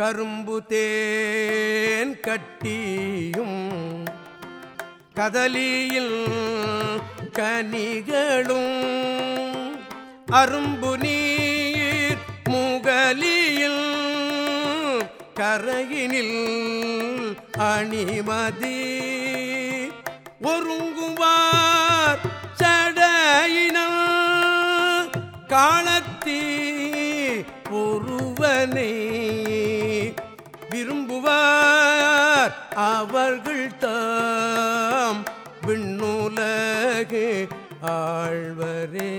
கரும்பு தேன் கட்டியும் கதலியில் கனிகளும் அரும்பு நீர் முகலியில் கரையினில் அணிமதி ஒருங்குவார் சடையின காலத்தீ ஒருவனை விரும்புவார் அவர்கள் தாம் விண்ணுலகு ஆழ்வரே.